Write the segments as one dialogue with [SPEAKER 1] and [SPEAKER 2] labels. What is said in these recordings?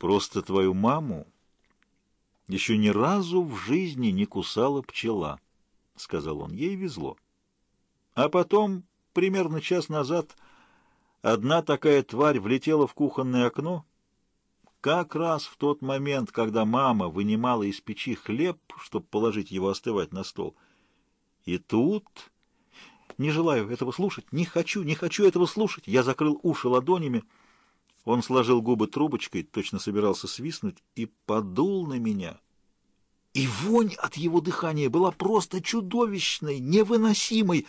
[SPEAKER 1] Просто твою маму еще ни разу в жизни не кусала пчела, — сказал он. Ей везло. А потом, примерно час назад, одна такая тварь влетела в кухонное окно, как раз в тот момент, когда мама вынимала из печи хлеб, чтобы положить его остывать на стол. И тут... Не желаю этого слушать, не хочу, не хочу этого слушать. Я закрыл уши ладонями. Он сложил губы трубочкой, точно собирался свистнуть, и подул на меня. И вонь от его дыхания была просто чудовищной, невыносимой.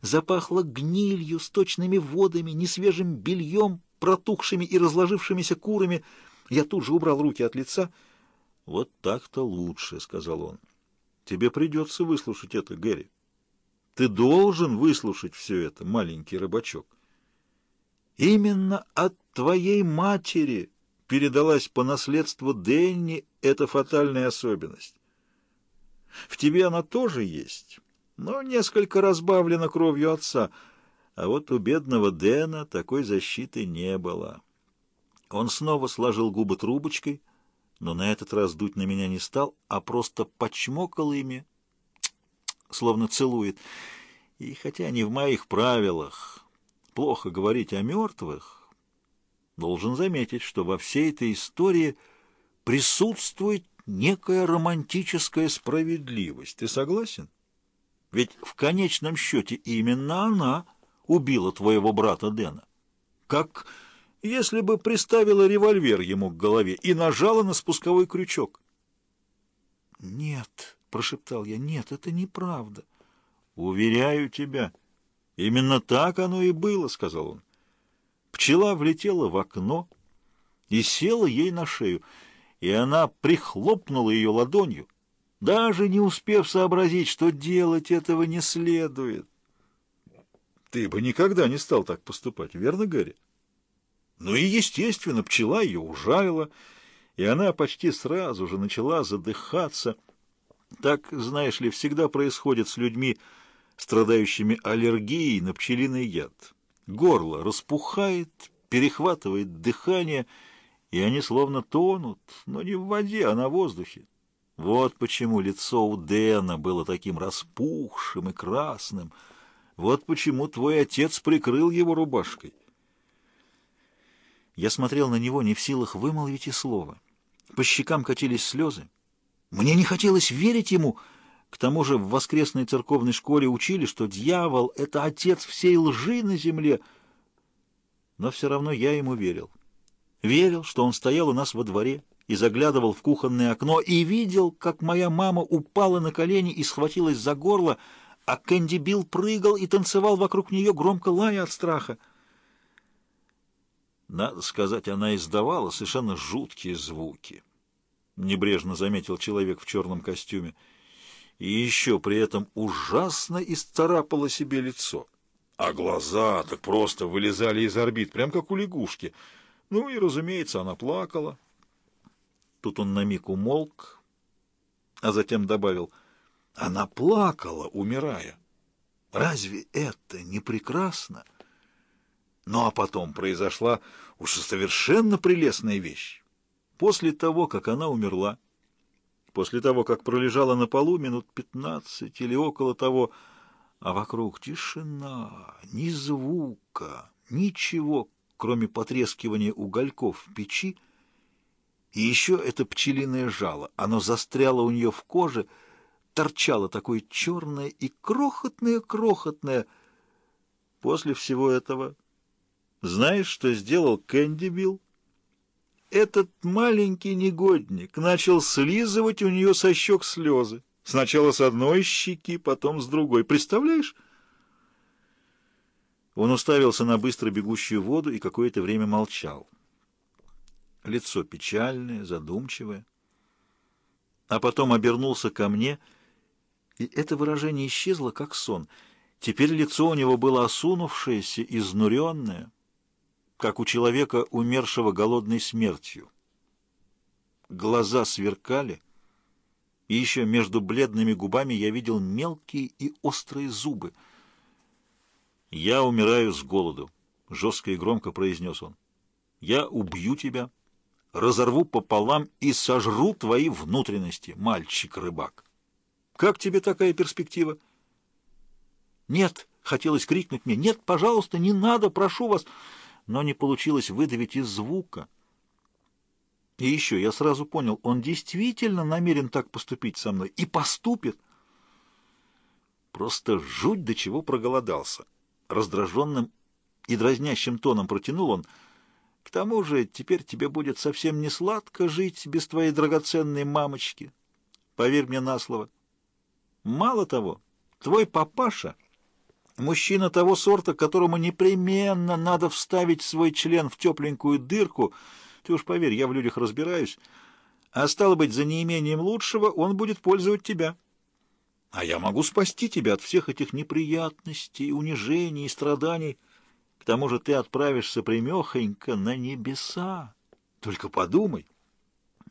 [SPEAKER 1] Запахло гнилью, сточными водами, несвежим бельем, протухшими и разложившимися курами. Я тут же убрал руки от лица. «Вот так-то лучше», — сказал он. «Тебе придется выслушать это, Гэри. Ты должен выслушать все это, маленький рыбачок. Именно от твоей матери передалась по наследству Дэнни эта фатальная особенность. В тебе она тоже есть, но несколько разбавлена кровью отца, а вот у бедного Дэна такой защиты не было. Он снова сложил губы трубочкой, но на этот раз дуть на меня не стал, а просто почмокал ими, словно целует. И хотя не в моих правилах плохо говорить о мертвых, должен заметить, что во всей этой истории присутствует некая романтическая справедливость. Ты согласен? Ведь в конечном счете именно она убила твоего брата Дэна. Как если бы приставила револьвер ему к голове и нажала на спусковой крючок.
[SPEAKER 2] «Нет», — прошептал я, — «нет, это неправда».
[SPEAKER 1] «Уверяю тебя, именно так оно и было», — сказал он. Пчела влетела в окно и села ей на шею, и она прихлопнула ее ладонью, даже не успев сообразить, что делать этого не следует. Ты бы никогда не стал так поступать, верно, Гарри? Ну и, естественно, пчела ее ужалила, и она почти сразу же начала задыхаться. Так, знаешь ли, всегда происходит с людьми, страдающими аллергией на пчелиный яд. Горло распухает, перехватывает дыхание, и они словно тонут, но не в воде, а на воздухе. Вот почему лицо у Дэна было таким распухшим и красным. Вот почему твой отец прикрыл его рубашкой. Я смотрел на него, не в силах вымолвить и слова. По щекам катились слезы. Мне не хотелось верить ему. К тому же в воскресной церковной школе учили, что дьявол — это отец всей лжи на земле. Но все равно я ему верил. Верил, что он стоял у нас во дворе и заглядывал в кухонное окно, и видел, как моя мама упала на колени и схватилась за горло, а Кэнди Билл прыгал и танцевал вокруг нее, громко лая от страха. Надо сказать, она издавала совершенно жуткие звуки. Небрежно заметил человек в черном костюме. И еще при этом ужасно исцарапала себе лицо. А глаза так просто вылезали из орбит, прям как у лягушки. Ну и, разумеется, она плакала. Тут он на миг умолк, а затем добавил, «Она плакала, умирая. Разве это не прекрасно?» Ну а потом произошла уж совершенно прелестная вещь. После того, как она умерла, после того, как пролежала на полу минут пятнадцать или около того, а вокруг тишина, ни звука, ничего, кроме потрескивания угольков в печи, и еще это пчелиное жало, оно застряло у нее в коже, торчало такое черное и крохотное-крохотное. После всего этого знаешь, что сделал Кэнди Билл? Этот маленький негодник начал слизывать у нее со щек слезы. Сначала с одной щеки, потом с другой. Представляешь? Он уставился на быстро бегущую воду и какое-то время молчал. Лицо печальное, задумчивое. А потом обернулся ко мне, и это выражение исчезло, как сон. Теперь лицо у него было осунувшееся, изнуренное как у человека, умершего голодной смертью. Глаза сверкали, и еще между бледными губами я видел мелкие и острые зубы. «Я умираю с голоду», — жестко и громко произнес он. «Я убью тебя, разорву пополам и сожру твои внутренности, мальчик-рыбак. Как тебе такая перспектива? Нет, хотелось крикнуть мне, нет, пожалуйста, не надо, прошу вас, но не получилось выдавить из звука. И еще я сразу понял, он действительно намерен так поступить со мной и поступит. Просто жуть до чего проголодался. Раздраженным и дразнящим тоном протянул он. К тому же теперь тебе будет совсем не сладко жить без твоей драгоценной мамочки. Поверь мне на слово. Мало того, твой папаша — мужчина того сорта, которому непременно надо вставить свой член в тепленькую дырку — ты уж поверь, я в людях разбираюсь. А стало быть, за неимением лучшего он будет пользовать тебя. А я могу спасти тебя от всех этих неприятностей, унижений и страданий. К тому же ты отправишься примехонько на небеса. Только подумай,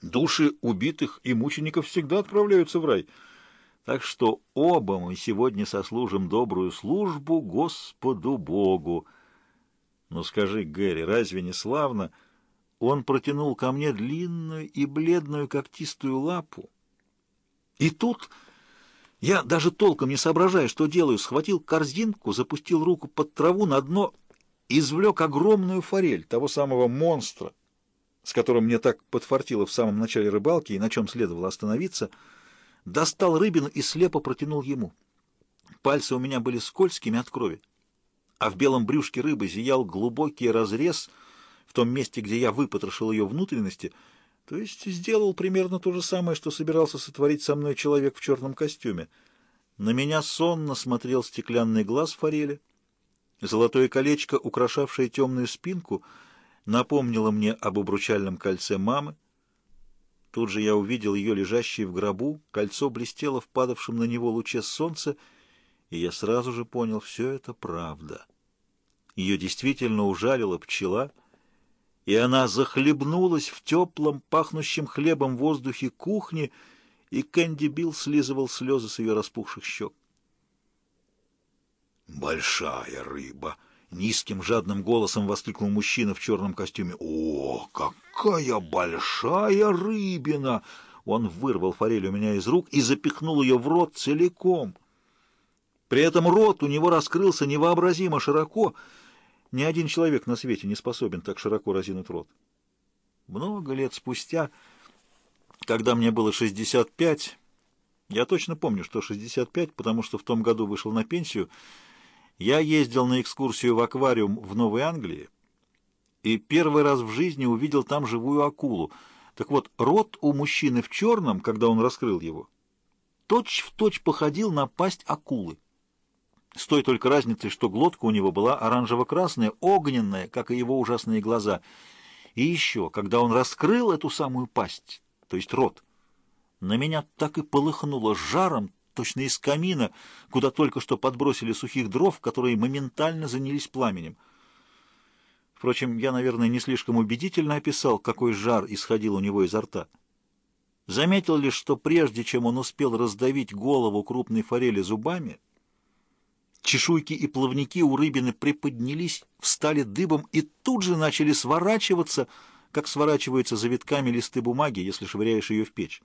[SPEAKER 1] души убитых и мучеников всегда отправляются в рай. Так что оба мы сегодня сослужим добрую службу Господу Богу. Ну скажи, Гэри, разве не славно... Он протянул ко мне длинную и бледную когтистую лапу. И тут я, даже толком не соображая, что делаю, схватил корзинку, запустил руку под траву на дно, извлек огромную форель, того самого монстра, с которым мне так подфартило в самом начале рыбалки и на чем следовало остановиться, достал рыбину и слепо протянул ему. Пальцы у меня были скользкими от крови, а в белом брюшке рыбы зиял глубокий разрез — в том месте, где я выпотрошил ее внутренности, то есть сделал примерно то же самое, что собирался сотворить со мной человек в черном костюме. На меня сонно смотрел стеклянный глаз форели. Золотое колечко, украшавшее темную спинку, напомнило мне об обручальном кольце мамы. Тут же я увидел ее лежащей в гробу, кольцо блестело в падавшем на него луче солнца, и я сразу же понял, все это правда. Ее действительно ужалила пчела — и она захлебнулась в теплом, пахнущем хлебом воздухе кухни, и Кэнди Билл слизывал слезы с ее распухших щек. «Большая рыба!» — низким жадным голосом воскликнул мужчина в черном костюме. «О, какая большая рыбина!» Он вырвал форель у меня из рук и запихнул ее в рот целиком. При этом рот у него раскрылся невообразимо широко — ни один человек на свете не способен так широко разинуть рот. Много лет спустя, когда мне было 65, я точно помню, что 65, потому что в том году вышел на пенсию, я ездил на экскурсию в аквариум в Новой Англии и первый раз в жизни увидел там живую акулу. Так вот, рот у мужчины в черном, когда он раскрыл его, точь-в-точь точь походил на пасть акулы. С той только разницей, что глотка у него была оранжево-красная, огненная, как и его ужасные глаза. И еще, когда он раскрыл эту самую пасть, то есть рот, на меня так и полыхнуло жаром, точно из камина, куда только что подбросили сухих дров, которые моментально занялись пламенем. Впрочем, я, наверное, не слишком убедительно описал, какой жар исходил у него изо рта. Заметил лишь, что прежде чем он успел раздавить голову крупной форели зубами, Чешуйки и плавники у рыбины приподнялись, встали дыбом и тут же начали сворачиваться, как сворачиваются завитками листы бумаги, если швыряешь ее в печь.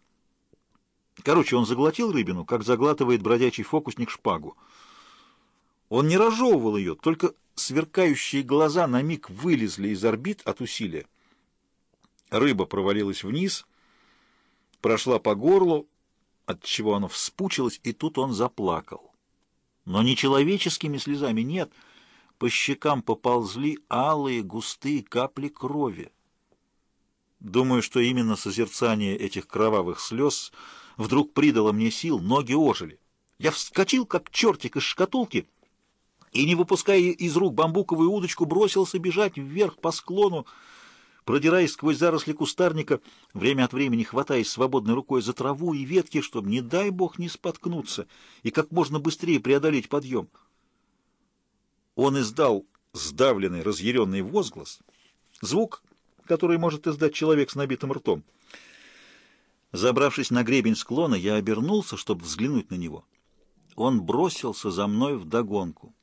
[SPEAKER 1] Короче, он заглотил рыбину, как заглатывает бродячий фокусник шпагу. Он не разжевывал ее, только сверкающие глаза на миг вылезли из орбит от усилия. Рыба провалилась вниз, прошла по горлу, от чего оно вспучилось, и тут он заплакал. Но не человеческими слезами, нет. По щекам поползли алые густые капли крови. Думаю, что именно созерцание этих кровавых слез вдруг придало мне сил, ноги ожили. Я вскочил, как чертик из шкатулки, и, не выпуская из рук бамбуковую удочку, бросился бежать вверх по склону, продираясь сквозь заросли кустарника, время от времени хватаясь свободной рукой за траву и ветки, чтобы, не дай бог, не споткнуться и как можно быстрее преодолеть подъем. Он издал сдавленный, разъяренный возглас, звук, который может издать человек с набитым ртом. Забравшись на гребень склона, я обернулся, чтобы взглянуть на него. Он бросился за мной вдогонку.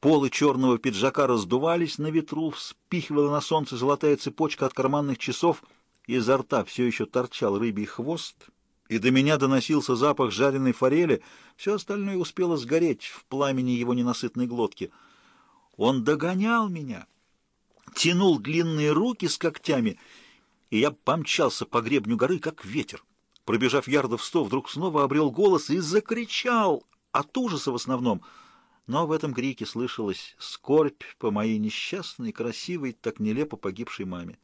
[SPEAKER 1] Полы черного пиджака раздувались на ветру, вспихивала на солнце золотая цепочка от карманных часов, изо рта все еще торчал рыбий хвост, и до меня доносился запах жареной форели, все остальное успело сгореть в пламени его ненасытной глотки. Он догонял меня, тянул длинные руки с когтями, и я помчался по гребню горы, как ветер. Пробежав ярдов сто, вдруг снова обрел голос и закричал, от ужаса в основном — но в этом крике слышалась скорбь по моей несчастной, красивой, так нелепо погибшей маме.